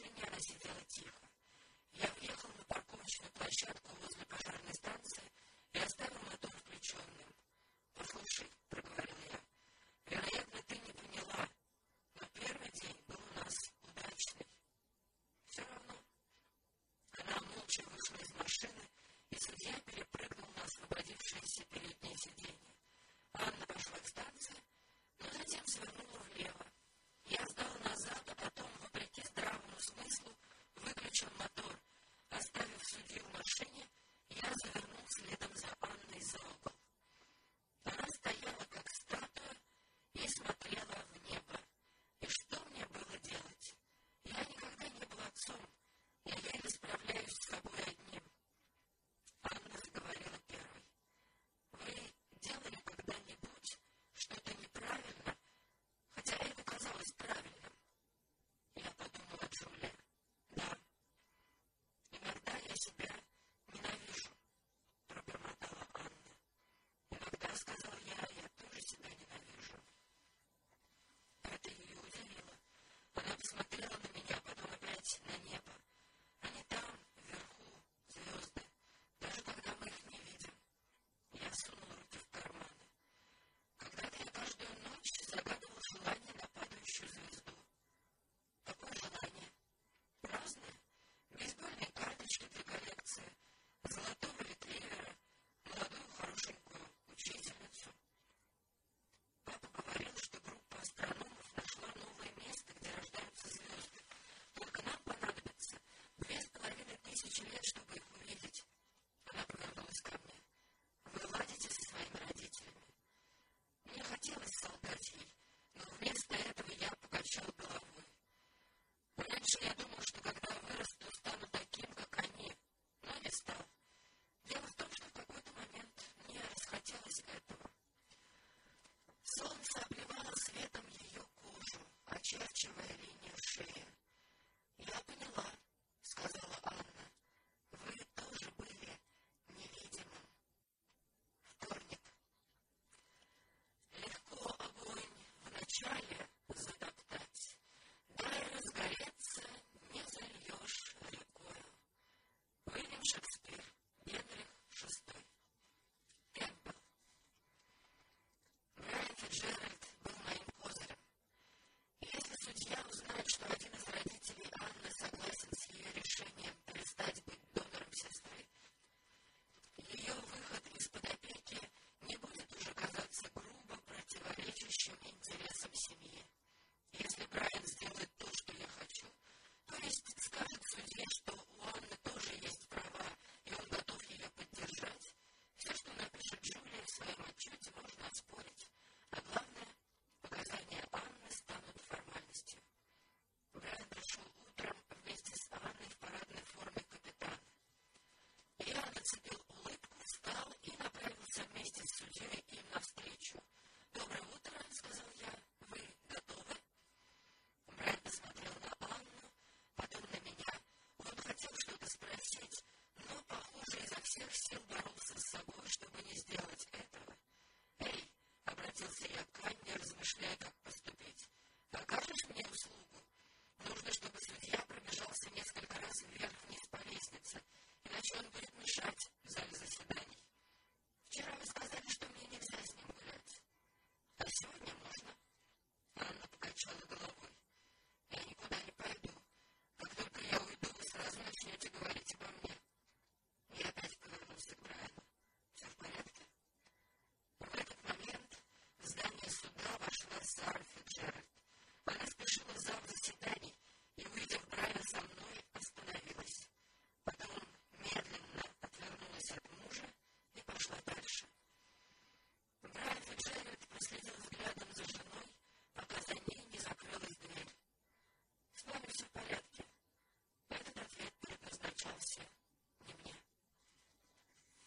меня разидела тихо. Я въехал на парковочную площадку возле пожарной станции и оставил мотор включенным. «Послушай, все боролся с собой, чтобы не сделать этого. «Эй!» — обратился я к Анне, размышляя, как